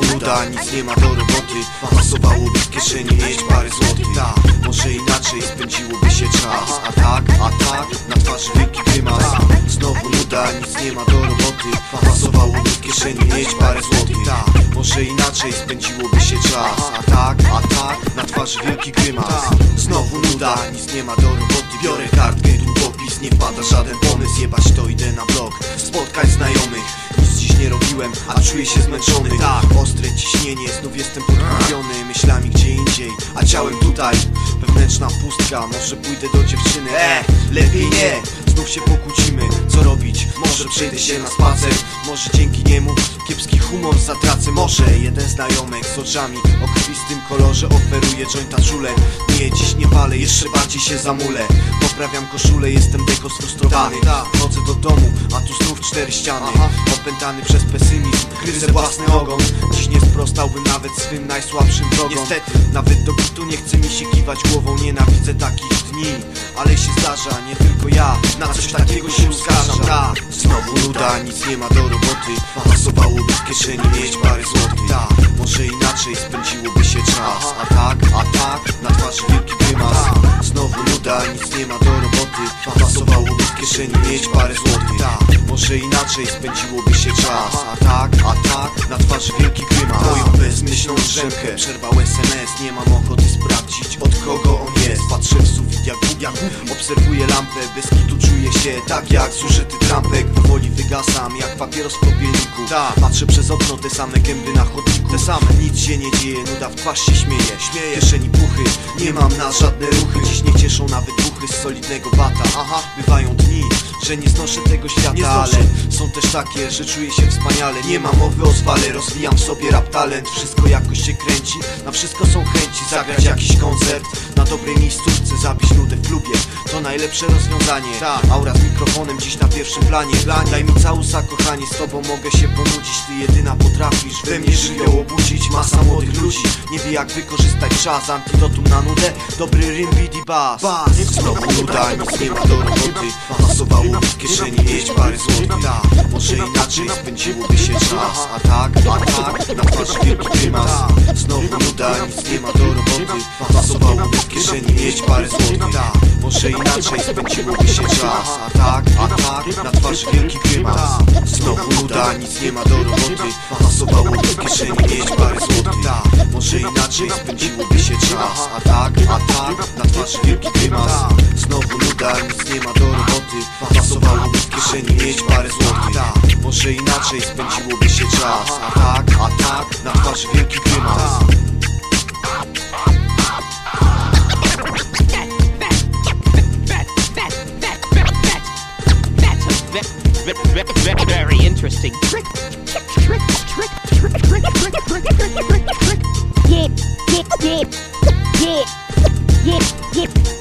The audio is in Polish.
Nuda, nic nie ma do roboty. Pasowałoby w kieszeni mieć parę złotych. Ta, może inaczej spędziłoby się czas. A tak, a tak, na twarzy wielki grymas Znowu nuda, nic nie ma do roboty. Pasowałoby w kieszeni mieć parę złotych. Ta, może inaczej spędziłoby się czas. A tak, a tak, na twarzy wielki grymas Znowu nuda, nic nie ma do roboty. Biorę kartkę, długopis, nie wpada żaden pomysł. Jebać to idę na blok, spotkać znajomych nie robiłem, a czuję się zmęczony. Tak, ostre ciśnienie, znów jestem podkupiony Myślami gdzie indziej, a ciałem tutaj. Wewnętrzna pustka, może pójdę do dziewczyny. E, lepiej nie, znów się pokłócimy Co robić? Może przejdę się na spacer Może dzięki niemu kiepski humor zatracę. Może jeden znajomek z oczami o krwistym kolorze Oferuje jointa czule. Nie, dziś nie palę, jeszcze bardziej się zamulę. Poprawiam koszulę, jestem deko sfrustrowany Chodzę do domu, a znów cztery ściany. Opętany przez pesymizm, gryzę własny ogon. Dziś nie sprostałbym nawet swym najsłabszym wrogom. Niestety, nawet do bitu nie chce mi się kiwać głową. Nienawidzę takich dni, ale się zdarza. Nie tylko ja, na coś takiego się uskarżam Tak, znowu nuda, nic nie ma do roboty. Pasowałoby w kieszeni mieć parę złotych. Tak, może inaczej spędziłoby się czas. A tak, a tak, na twarzy wielki grymas. Znowu nuda, nic nie ma do roboty Pasowałoby w kieszeni mieć parę złotych. Tak, może inaczej spędziłoby się czas. A tak, a tak, na twarzy wielki grymas Moją bezmyślną drzemkę przerwał SMS Nie mam ochoty sprawdzić od kogo jak. Obserwuję lampę, bez kitu czuję się tak jak zużyty trampek. Powoli wygasam jak papieros w popielniku. Tak, patrzę przez okno, te same gęby na chodniku. Te same, nic się nie dzieje, nuda w twarz się śmieje. Śmieję, w kieszeni puchy, nie mam na żadne ruchy. Dziś nie cieszą nawet duchy z solidnego bata Aha, bywają dni, że nie znoszę tego świata Ale są też takie, że czuję się wspaniale. Nie mam mowy o zwale, rozwijam w sobie rap talent. Wszystko jakoś się kręci, na wszystko są chęci. Zagrać jakiś koncert, na dobrej miejscówce Zabić nudę w klubie, to najlepsze rozwiązanie. Aura z mikrofonem dziś na pierwszym planie. Daj mi całusa kochanie, z tobą mogę się ponudzić. Ty jedyna potrafisz we mnie żywioł obudzić. Masa młodych ludzi, nie wie jak wykorzystać czas. Antidotum na nudę, dobry rym, beat i bass Znowu nuda, nic nie ma do roboty W kieszeni mieć parę złotych. Może inaczej spędziłoby się czas A tak, a tak, na twarzy wielki grymas. Znowu nuda, nic nie ma do roboty. Pasowałoby w kieszeni mieć parę złotych. Może inaczej spędziłoby się czas A tak, a tak, na twarzy wielki grymas. Znowu nuda, nic nie ma do roboty. Pasowałoby w kieszeni mieć parę złotych. Może inaczej spędziłoby się czas A tak, a tak, na twarzy wielki grymas Znowu nuda, nic nie ma do roboty Pasowałoby w kieszeni mieć parę złotych Może inaczej spędziłoby się czas A tak, a tak, na twarzy wielki grymas Very interesting. Trick, trick, trick, trick, trick, trick, trick, trick, trick, trick, trick, trick. Yeah, yeah, yeah, yeah, yeah, yeah.